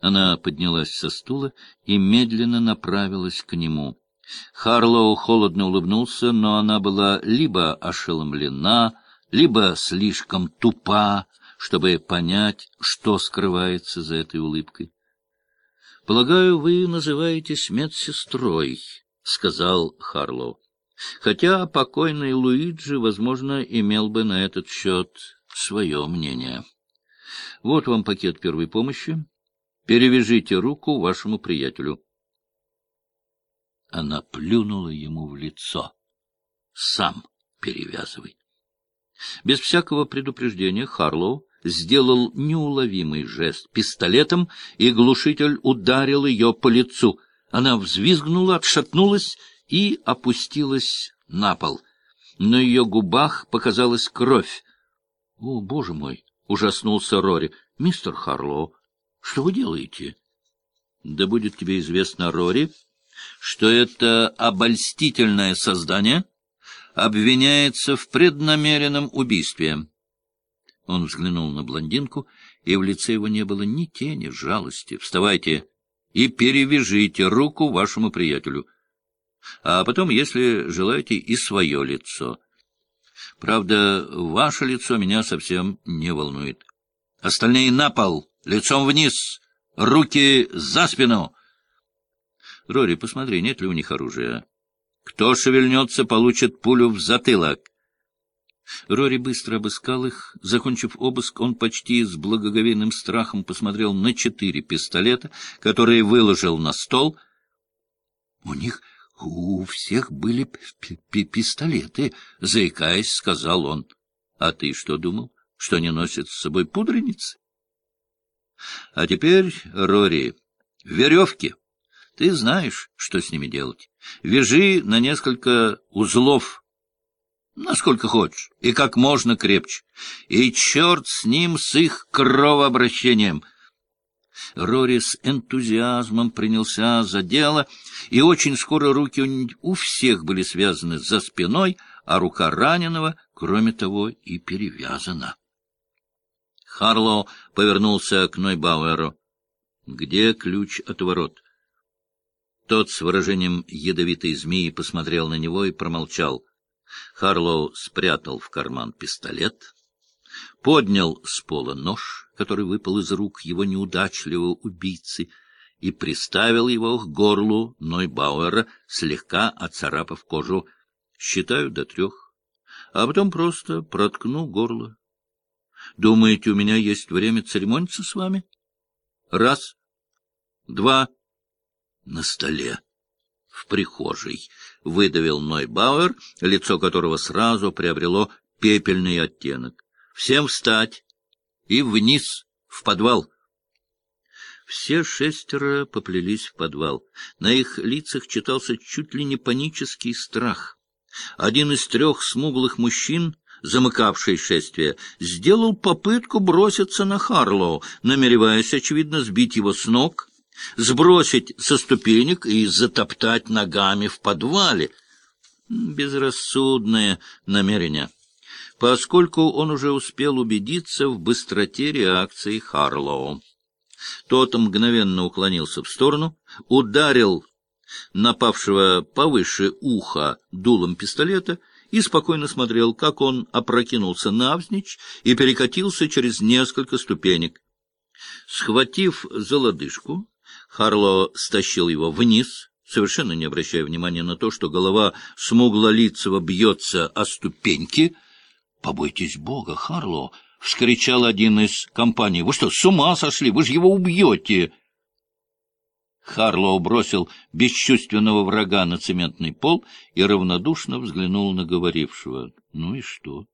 Она поднялась со стула и медленно направилась к нему. Харлоу холодно улыбнулся, но она была либо ошеломлена, либо слишком тупа, чтобы понять, что скрывается за этой улыбкой. — Полагаю, вы называетесь медсестрой, — сказал Харлоу. Хотя покойный Луиджи, возможно, имел бы на этот счет свое мнение. Вот вам пакет первой помощи. Перевяжите руку вашему приятелю. Она плюнула ему в лицо. Сам перевязывай. Без всякого предупреждения Харлоу сделал неуловимый жест пистолетом, и глушитель ударил ее по лицу. Она взвизгнула, отшатнулась и опустилась на пол. На ее губах показалась кровь. — О, боже мой! — ужаснулся Рори. — Мистер Харлоу, что вы делаете? — Да будет тебе известно, Рори, что это обольстительное создание обвиняется в преднамеренном убийстве. Он взглянул на блондинку, и в лице его не было ни тени жалости. — Вставайте и перевяжите руку вашему приятелю. А потом, если желаете, и свое лицо. Правда, ваше лицо меня совсем не волнует. Остальные на пол! Лицом вниз! Руки за спину! Рори, посмотри, нет ли у них оружия. Кто шевельнется, получит пулю в затылок. Рори быстро обыскал их. Закончив обыск, он почти с благоговейным страхом посмотрел на четыре пистолета, которые выложил на стол. У них у всех были пистолеты, заикаясь, сказал он. — А ты что думал, что они носят с собой пудреницы? А теперь, Рори, веревки. Ты знаешь, что с ними делать. Вяжи на несколько узлов, насколько хочешь, и как можно крепче. И черт с ним, с их кровообращением. Рори с энтузиазмом принялся за дело, и очень скоро руки у всех были связаны за спиной, а рука раненого, кроме того, и перевязана. Харлоу повернулся к Нойбауэру. — Где ключ от ворот? Тот с выражением ядовитой змеи посмотрел на него и промолчал. Харлоу спрятал в карман пистолет, поднял с пола нож, который выпал из рук его неудачливого убийцы, и приставил его к горлу Нойбауэра, слегка оцарапав кожу. Считаю до трех, а потом просто проткну горло. Думаете, у меня есть время церемониться с вами? Раз, два, на столе, в прихожей, выдавил Нойбауэр, лицо которого сразу приобрело пепельный оттенок. Всем встать и вниз, в подвал. Все шестеро поплелись в подвал. На их лицах читался чуть ли не панический страх. Один из трех смуглых мужчин замыкавший шествие, сделал попытку броситься на Харлоу, намереваясь, очевидно, сбить его с ног, сбросить со ступенек и затоптать ногами в подвале. Безрассудное намерение, поскольку он уже успел убедиться в быстроте реакции Харлоу. Тот мгновенно уклонился в сторону, ударил напавшего повыше уха дулом пистолета и спокойно смотрел, как он опрокинулся навзничь и перекатился через несколько ступенек. Схватив за лодыжку, Харло стащил его вниз, совершенно не обращая внимания на то, что голова смуглолицего бьется о ступеньки. — Побойтесь Бога, Харло! — вскричал один из компаний. — Вы что, с ума сошли? Вы же его убьете! Харлоу бросил бесчувственного врага на цементный пол и равнодушно взглянул на говорившего. — Ну и что?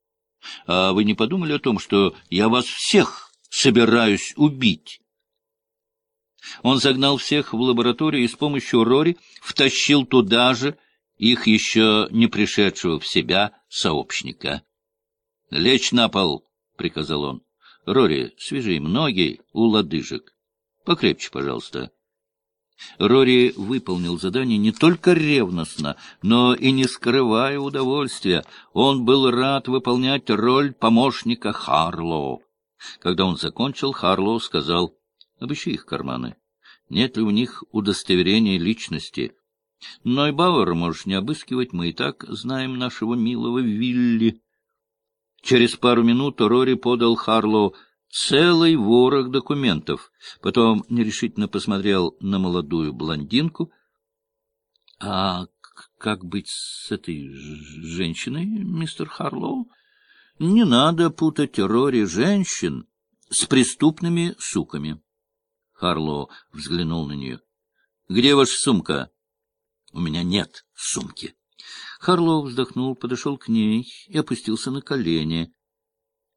— А вы не подумали о том, что я вас всех собираюсь убить? Он загнал всех в лабораторию и с помощью Рори втащил туда же их еще не пришедшего в себя сообщника. — Лечь на пол, — приказал он. — Рори, свяжи им ноги у лодыжек. Покрепче, пожалуйста. Рори выполнил задание не только ревностно, но и не скрывая удовольствия. Он был рад выполнять роль помощника Харлоу. Когда он закончил, Харлоу сказал, — Обыщи их карманы. Нет ли у них удостоверения личности? Но и Бауэра можешь не обыскивать, мы и так знаем нашего милого Вилли. Через пару минут Рори подал Харлоу целый ворох документов. Потом нерешительно посмотрел на молодую блондинку. — А как быть с этой женщиной, мистер Харлоу? — Не надо путать Рори женщин с преступными суками. Харлоу взглянул на нее. — Где ваша сумка? — У меня нет сумки. Харлоу вздохнул, подошел к ней и опустился на колени. —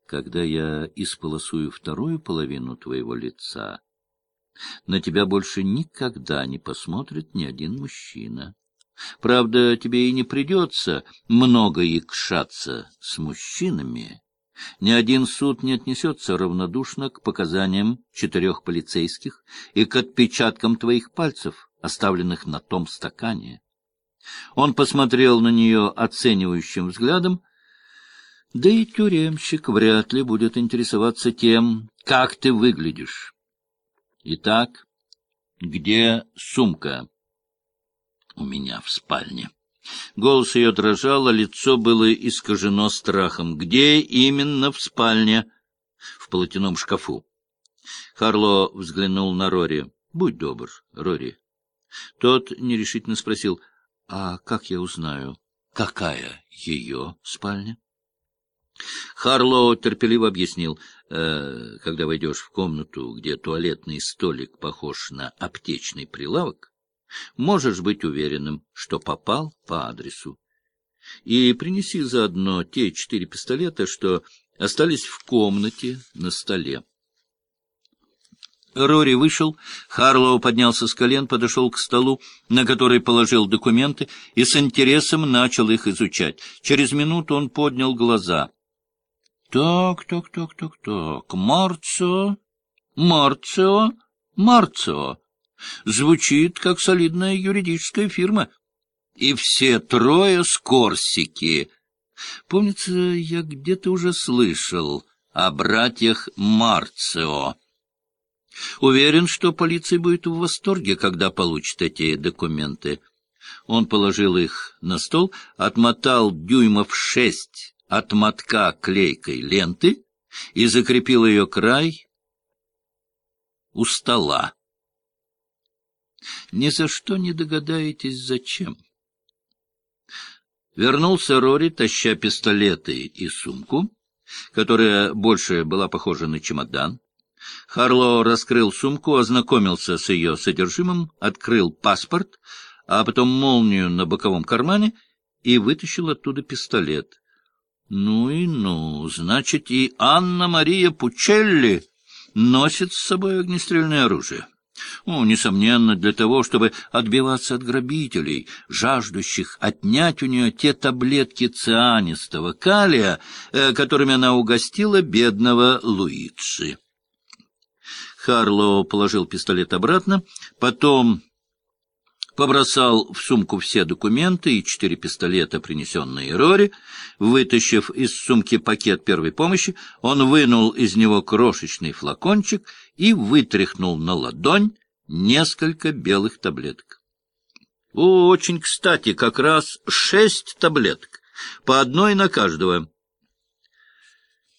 Когда я исполосую вторую половину твоего лица, на тебя больше никогда не посмотрит ни один мужчина. Правда, тебе и не придется много икшаться с мужчинами. Ни один суд не отнесется равнодушно к показаниям четырех полицейских и к отпечаткам твоих пальцев, оставленных на том стакане. Он посмотрел на нее оценивающим взглядом, да и тюремщик вряд ли будет интересоваться тем, как ты выглядишь. Итак, где сумка? У меня в спальне. Голос ее дрожал, а лицо было искажено страхом. Где именно в спальне? В полотяном шкафу. Харло взглянул на Рори. — Будь добр, Рори. Тот нерешительно спросил, — А как я узнаю, какая ее спальня? Харлоу терпеливо объяснил, э, когда войдешь в комнату, где туалетный столик похож на аптечный прилавок, можешь быть уверенным, что попал по адресу. И принеси заодно те четыре пистолета, что остались в комнате на столе. Рори вышел, Харлоу поднялся с колен, подошел к столу, на который положил документы, и с интересом начал их изучать. Через минуту он поднял глаза. Так, так, так, так, так. Марцио, Марцио, Марцио. Звучит как солидная юридическая фирма. И все трое с Корсики. Помнится, я где-то уже слышал о братьях Марцио. Уверен, что полиция будет в восторге, когда получит эти документы. Он положил их на стол, отмотал дюймов шесть от мотка клейкой ленты и закрепил ее край у стола. Ни за что не догадаетесь, зачем. Вернулся Рори, таща пистолеты и сумку, которая больше была похожа на чемодан. Харло раскрыл сумку, ознакомился с ее содержимым, открыл паспорт, а потом молнию на боковом кармане и вытащил оттуда пистолет. Ну и ну, значит, и Анна-Мария Пучелли носит с собой огнестрельное оружие. Ну, несомненно, для того, чтобы отбиваться от грабителей, жаждущих отнять у нее те таблетки цианистого калия, э, которыми она угостила бедного Луиджи. Харлоу положил пистолет обратно, потом побросал в сумку все документы и четыре пистолета, принесенные Рори. Вытащив из сумки пакет первой помощи, он вынул из него крошечный флакончик и вытряхнул на ладонь несколько белых таблеток. Очень кстати, как раз шесть таблеток, по одной на каждого.